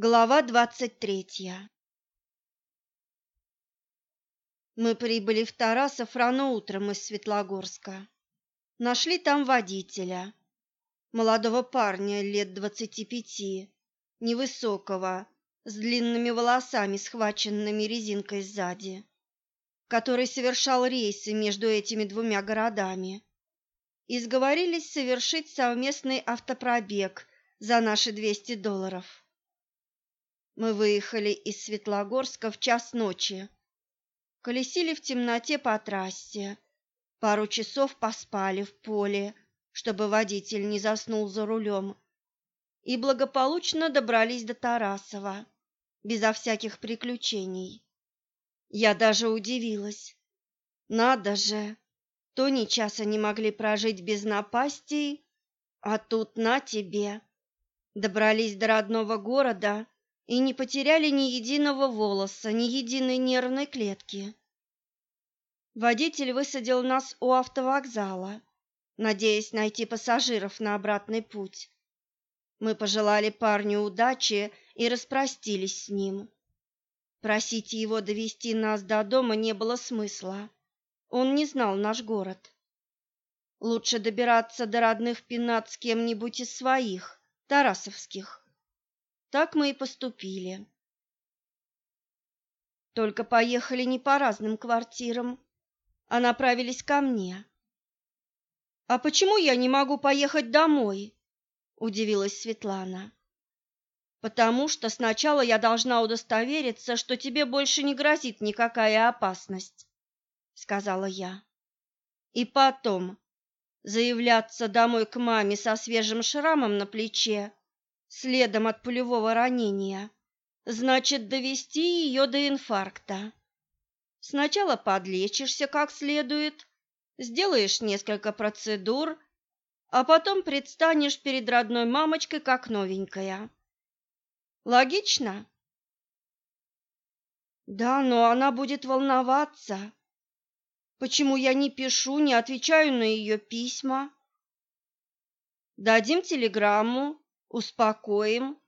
Глава двадцать третья Мы прибыли в Тарасов рано утром из Светлогорска. Нашли там водителя, молодого парня лет двадцати пяти, невысокого, с длинными волосами, схваченными резинкой сзади, который совершал рейсы между этими двумя городами. И сговорились совершить совместный автопробег за наши двести долларов. Мы выехали из Светлогорска в час ночи. Колесили в темноте по трассе. Пару часов поспали в поле, чтобы водитель не заснул за рулем. И благополучно добрались до Тарасова, безо всяких приключений. Я даже удивилась. Надо же, то ни часа не могли прожить без напастей, а тут на тебе. Добрались до родного города и не потеряли ни единого волоса, ни единой нервной клетки. Водитель высадил нас у автовокзала, надеясь найти пассажиров на обратный путь. Мы пожелали парню удачи и распростились с ним. Просить его довести нас до дома не было смысла. Он не знал наш город. Лучше добираться до родных пенат с кем-нибудь из своих, тарасовских. Так мы и поступили. Только поехали не по разным квартирам, а направились ко мне. А почему я не могу поехать домой? удивилась Светлана. Потому что сначала я должна удостовериться, что тебе больше не грозит никакая опасность, сказала я. И потом заявляться домой к маме со свежим шрамом на плече следом от пулевого ранения, значит довести ее до инфаркта. Сначала подлечишься как следует, сделаешь несколько процедур, а потом предстанешь перед родной мамочкой как новенькая. Логично? Да, но она будет волноваться. Почему я не пишу, не отвечаю на ее письма? Дадим телеграмму, Успокоим.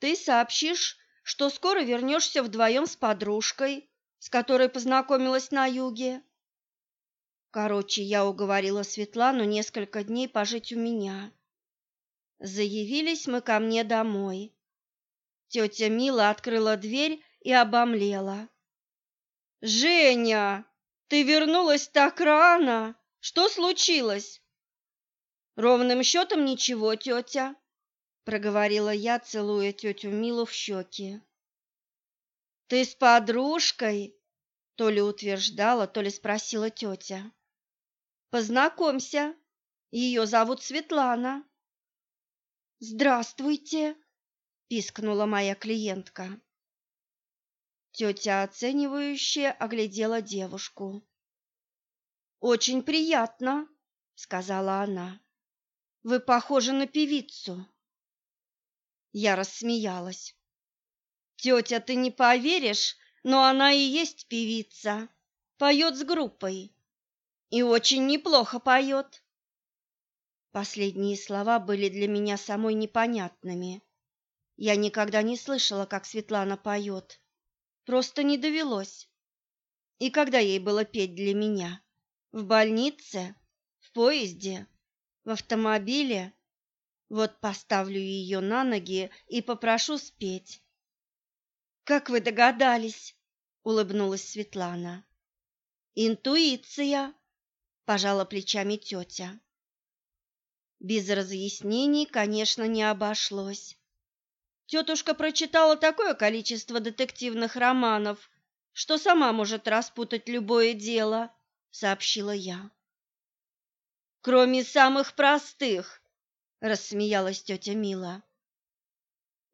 Ты сообщишь, что скоро вернешься вдвоем с подружкой, с которой познакомилась на юге. Короче, я уговорила Светлану несколько дней пожить у меня. Заявились мы ко мне домой. Тетя Мила открыла дверь и обомлела. «Женя, ты вернулась так рано! Что случилось?» Ровным счетом ничего, тетя, проговорила я, целуя тетю Милу в щеки. Ты с подружкой? То ли утверждала, то ли спросила тетя. Познакомься, ее зовут Светлана. Здравствуйте, пискнула моя клиентка. Тетя оценивающе оглядела девушку. Очень приятно, сказала она. Вы похожи на певицу. Я рассмеялась. Тетя, ты не поверишь, но она и есть певица. Поет с группой. И очень неплохо поет. Последние слова были для меня самой непонятными. Я никогда не слышала, как Светлана поет. Просто не довелось. И когда ей было петь для меня? В больнице? В поезде? В автомобиле. Вот поставлю ее на ноги и попрошу спеть. Как вы догадались? улыбнулась Светлана. Интуиция, пожала плечами тетя. Без разъяснений, конечно, не обошлось. Тетушка прочитала такое количество детективных романов, что сама может распутать любое дело, сообщила я кроме самых простых, рассмеялась тетя Мила.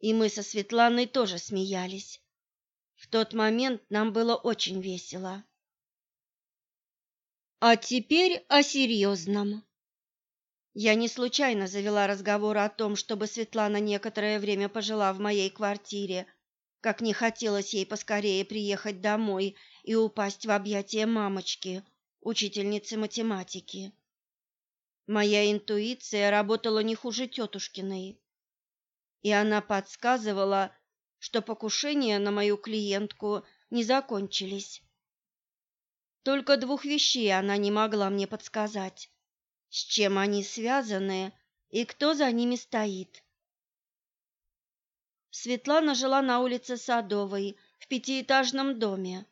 И мы со Светланой тоже смеялись. В тот момент нам было очень весело. А теперь о серьезном. Я не случайно завела разговор о том, чтобы Светлана некоторое время пожила в моей квартире, как не хотелось ей поскорее приехать домой и упасть в объятия мамочки, учительницы математики. Моя интуиция работала не хуже тетушкиной. и она подсказывала, что покушения на мою клиентку не закончились. Только двух вещей она не могла мне подсказать: с чем они связаны и кто за ними стоит. Светлана жила на улице Садовой в пятиэтажном доме,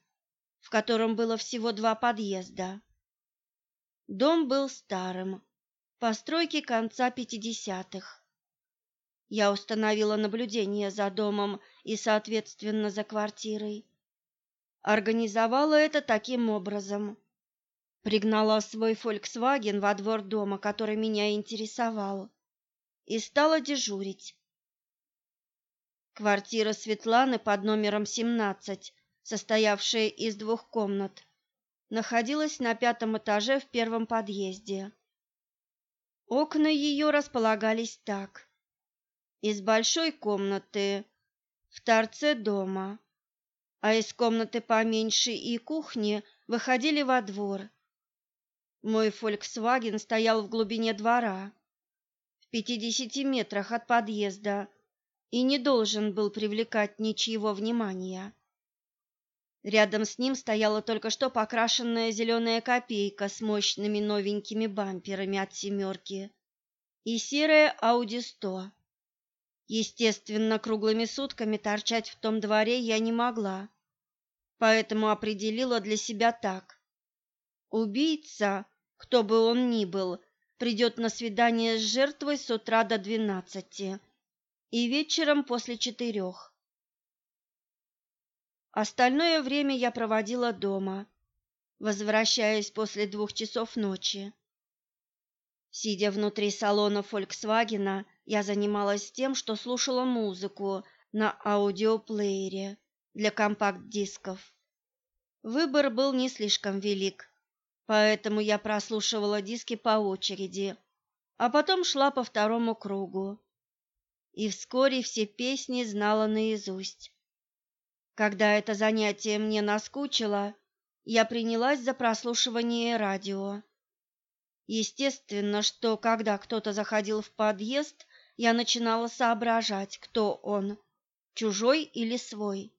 в котором было всего два подъезда. Дом был старым, постройки конца пятидесятых. Я установила наблюдение за домом и, соответственно, за квартирой. Организовала это таким образом. Пригнала свой Volkswagen во двор дома, который меня интересовал, и стала дежурить. Квартира Светланы под номером 17, состоявшая из двух комнат, находилась на пятом этаже в первом подъезде. Окна ее располагались так. Из большой комнаты в торце дома, а из комнаты поменьше и кухни выходили во двор. Мой Volkswagen стоял в глубине двора, в пятидесяти метрах от подъезда, и не должен был привлекать ничьего внимания. Рядом с ним стояла только что покрашенная зеленая копейка с мощными новенькими бамперами от «семерки» и серая Audi 100. Естественно, круглыми сутками торчать в том дворе я не могла, поэтому определила для себя так. Убийца, кто бы он ни был, придет на свидание с жертвой с утра до двенадцати и вечером после четырех. Остальное время я проводила дома, возвращаясь после двух часов ночи. Сидя внутри салона Фольксвагена, я занималась тем, что слушала музыку на аудиоплеере для компакт-дисков. Выбор был не слишком велик, поэтому я прослушивала диски по очереди, а потом шла по второму кругу. И вскоре все песни знала наизусть. Когда это занятие мне наскучило, я принялась за прослушивание радио. Естественно, что когда кто-то заходил в подъезд, я начинала соображать, кто он, чужой или свой.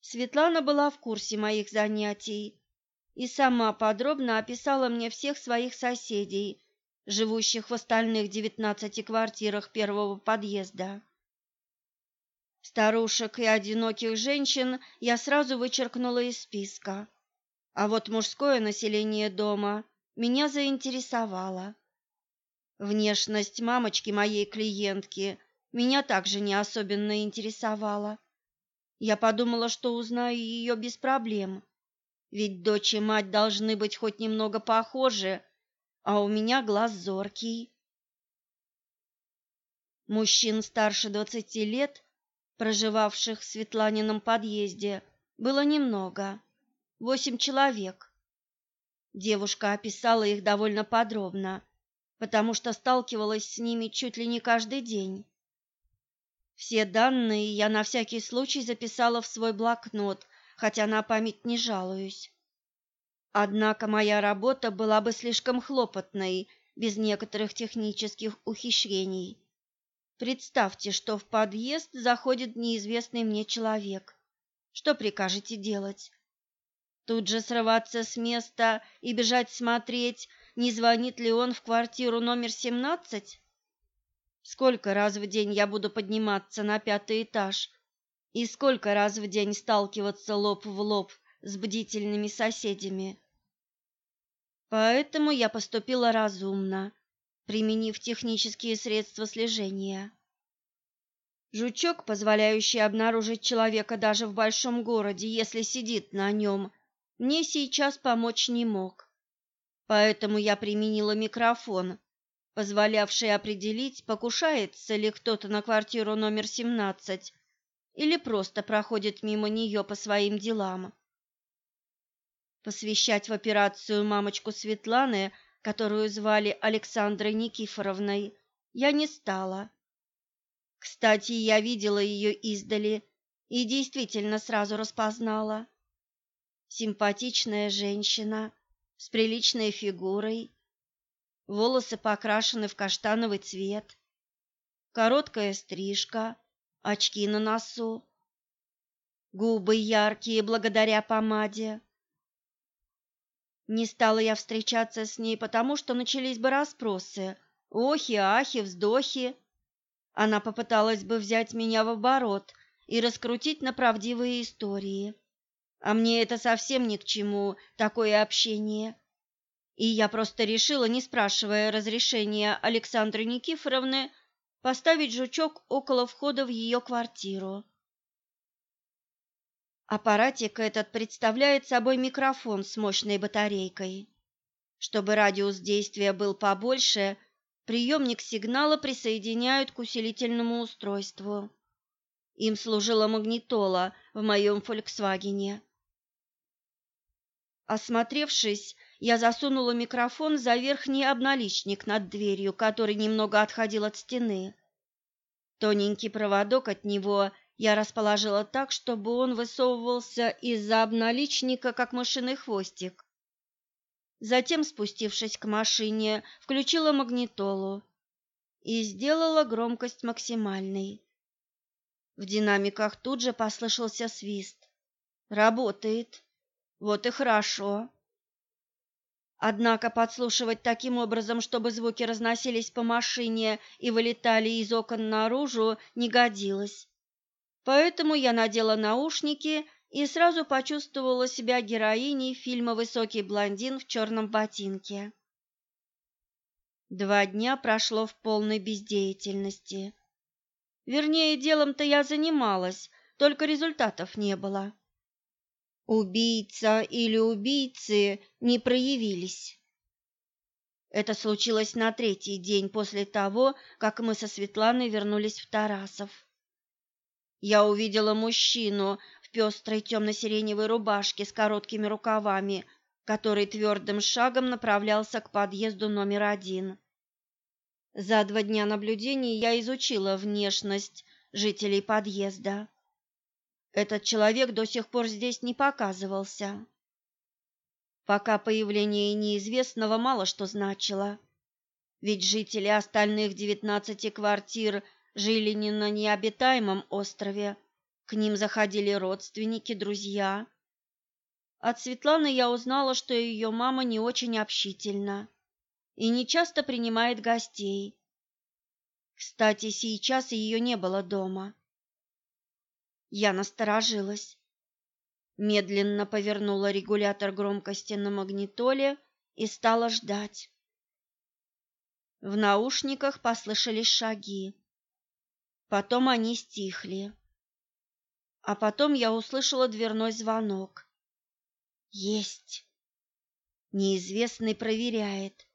Светлана была в курсе моих занятий и сама подробно описала мне всех своих соседей, живущих в остальных девятнадцати квартирах первого подъезда. Старушек и одиноких женщин я сразу вычеркнула из списка. А вот мужское население дома меня заинтересовало. Внешность мамочки моей клиентки меня также не особенно интересовала. Я подумала, что узнаю ее без проблем, ведь дочь и мать должны быть хоть немного похожи, а у меня глаз зоркий. Мужчин старше двадцати лет проживавших в Светланином подъезде, было немного, восемь человек. Девушка описала их довольно подробно, потому что сталкивалась с ними чуть ли не каждый день. Все данные я на всякий случай записала в свой блокнот, хотя на память не жалуюсь. Однако моя работа была бы слишком хлопотной без некоторых технических ухищрений. Представьте, что в подъезд заходит неизвестный мне человек. Что прикажете делать? Тут же срываться с места и бежать смотреть, не звонит ли он в квартиру номер 17? Сколько раз в день я буду подниматься на пятый этаж? И сколько раз в день сталкиваться лоб в лоб с бдительными соседями? Поэтому я поступила разумно применив технические средства слежения. Жучок, позволяющий обнаружить человека даже в большом городе, если сидит на нем, мне сейчас помочь не мог. Поэтому я применила микрофон, позволявший определить, покушается ли кто-то на квартиру номер 17 или просто проходит мимо нее по своим делам. Посвящать в операцию мамочку Светланы – которую звали Александрой Никифоровной, я не стала. Кстати, я видела ее издали и действительно сразу распознала. Симпатичная женщина с приличной фигурой, волосы покрашены в каштановый цвет, короткая стрижка, очки на носу, губы яркие благодаря помаде. Не стала я встречаться с ней, потому что начались бы расспросы, охи, ахи, вздохи. Она попыталась бы взять меня в оборот и раскрутить на правдивые истории. А мне это совсем ни к чему, такое общение. И я просто решила, не спрашивая разрешения Александры Никифоровны, поставить жучок около входа в ее квартиру. Аппаратик этот представляет собой микрофон с мощной батарейкой. Чтобы радиус действия был побольше, приемник сигнала присоединяют к усилительному устройству. Им служила магнитола в моем «Фольксвагене». Осмотревшись, я засунула микрофон за верхний обналичник над дверью, который немного отходил от стены. Тоненький проводок от него я расположила так, чтобы он высовывался из-за обналичника, как мышиный хвостик. Затем, спустившись к машине, включила магнитолу и сделала громкость максимальной. В динамиках тут же послышался свист. Работает. Вот и хорошо. Однако подслушивать таким образом, чтобы звуки разносились по машине и вылетали из окон наружу, не годилось. Поэтому я надела наушники и сразу почувствовала себя героиней фильма «Высокий блондин в черном ботинке». Два дня прошло в полной бездеятельности. Вернее, делом-то я занималась, только результатов не было. Убийца или убийцы не проявились. Это случилось на третий день после того, как мы со Светланой вернулись в Тарасов. Я увидела мужчину в пестрой темно-сиреневой рубашке с короткими рукавами, который твердым шагом направлялся к подъезду номер один. За два дня наблюдений я изучила внешность жителей подъезда. Этот человек до сих пор здесь не показывался. Пока появление неизвестного мало что значило, ведь жители остальных девятнадцати квартир – жили не на необитаемом острове, к ним заходили родственники, друзья. От Светланы я узнала, что ее мама не очень общительна и не часто принимает гостей. Кстати, сейчас ее не было дома. Я насторожилась. Медленно повернула регулятор громкости на магнитоле и стала ждать. В наушниках послышались шаги. Потом они стихли. А потом я услышала дверной звонок. Есть. Неизвестный проверяет,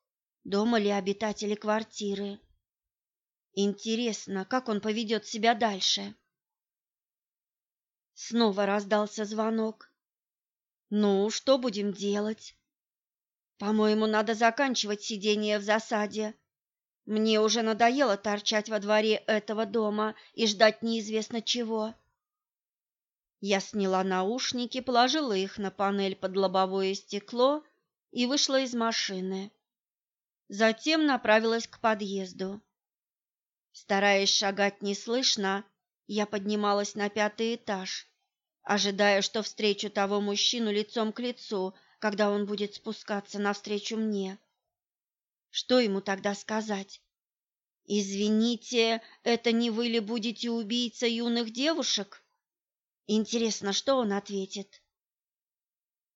дома ли обитатели квартиры. Интересно, как он поведет себя дальше. Снова раздался звонок. Ну, что будем делать? По-моему, надо заканчивать сидение в засаде. Мне уже надоело торчать во дворе этого дома и ждать неизвестно чего. Я сняла наушники, положила их на панель под лобовое стекло и вышла из машины. Затем направилась к подъезду. Стараясь шагать неслышно, я поднималась на пятый этаж, ожидая, что встречу того мужчину лицом к лицу, когда он будет спускаться навстречу мне. Что ему тогда сказать? Извините, это не вы ли будете убийца юных девушек? Интересно, что он ответит?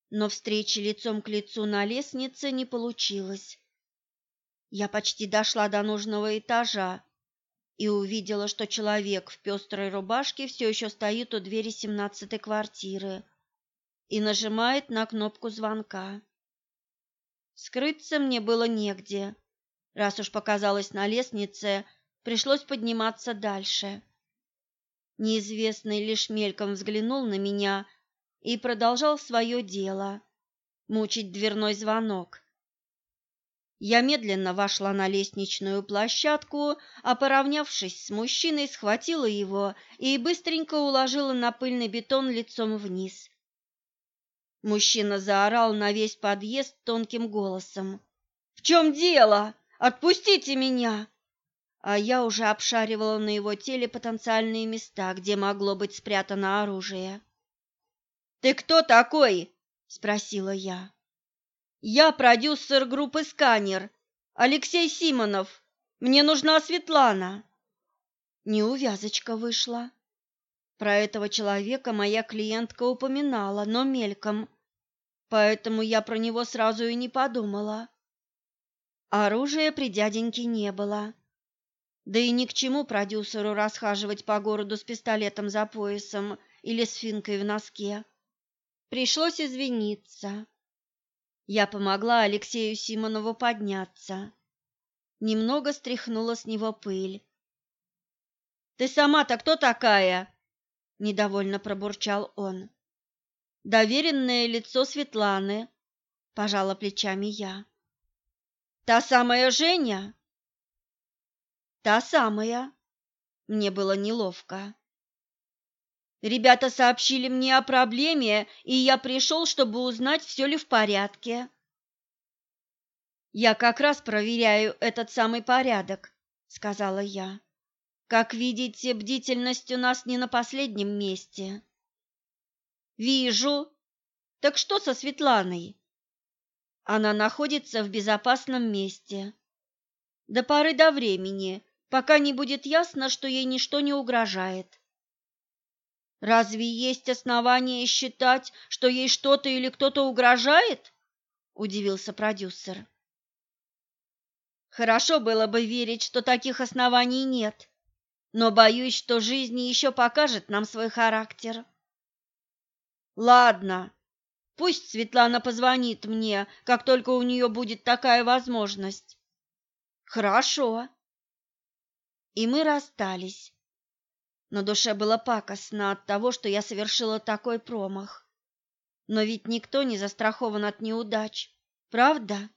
Но встречи лицом к лицу на лестнице не получилось. Я почти дошла до нужного этажа и увидела, что человек в пестрой рубашке все еще стоит у двери семнадцатой квартиры и нажимает на кнопку звонка. Скрыться мне было негде. Раз уж показалась на лестнице, пришлось подниматься дальше. Неизвестный лишь мельком взглянул на меня и продолжал свое дело — мучить дверной звонок. Я медленно вошла на лестничную площадку, а поравнявшись с мужчиной, схватила его и быстренько уложила на пыльный бетон лицом вниз. Мужчина заорал на весь подъезд тонким голосом. «В чем дело? Отпустите меня!» а я уже обшаривала на его теле потенциальные места, где могло быть спрятано оружие. «Ты кто такой?» – спросила я. «Я продюсер группы «Сканер», Алексей Симонов. Мне нужна Светлана». Неувязочка вышла. Про этого человека моя клиентка упоминала, но мельком, поэтому я про него сразу и не подумала. Оружия при дяденьке не было. Да и ни к чему продюсеру расхаживать по городу с пистолетом за поясом или с финкой в носке. Пришлось извиниться. Я помогла Алексею Симонову подняться. Немного стряхнула с него пыль. «Ты сама-то кто такая?» – недовольно пробурчал он. «Доверенное лицо Светланы», – пожала плечами я. «Та самая Женя?» «Та самая». Мне было неловко. Ребята сообщили мне о проблеме, и я пришел, чтобы узнать, все ли в порядке. Я как раз проверяю этот самый порядок, сказала я. Как видите, бдительность у нас не на последнем месте. Вижу. Так что со Светланой? Она находится в безопасном месте. До поры до времени, пока не будет ясно, что ей ничто не угрожает. Разве есть основания считать, что ей что-то или кто-то угрожает? удивился продюсер. Хорошо было бы верить, что таких оснований нет, но боюсь, что жизнь еще покажет нам свой характер. Ладно, пусть Светлана позвонит мне, как только у нее будет такая возможность. Хорошо. И мы расстались. На душе было пакостно от того, что я совершила такой промах. Но ведь никто не застрахован от неудач, правда?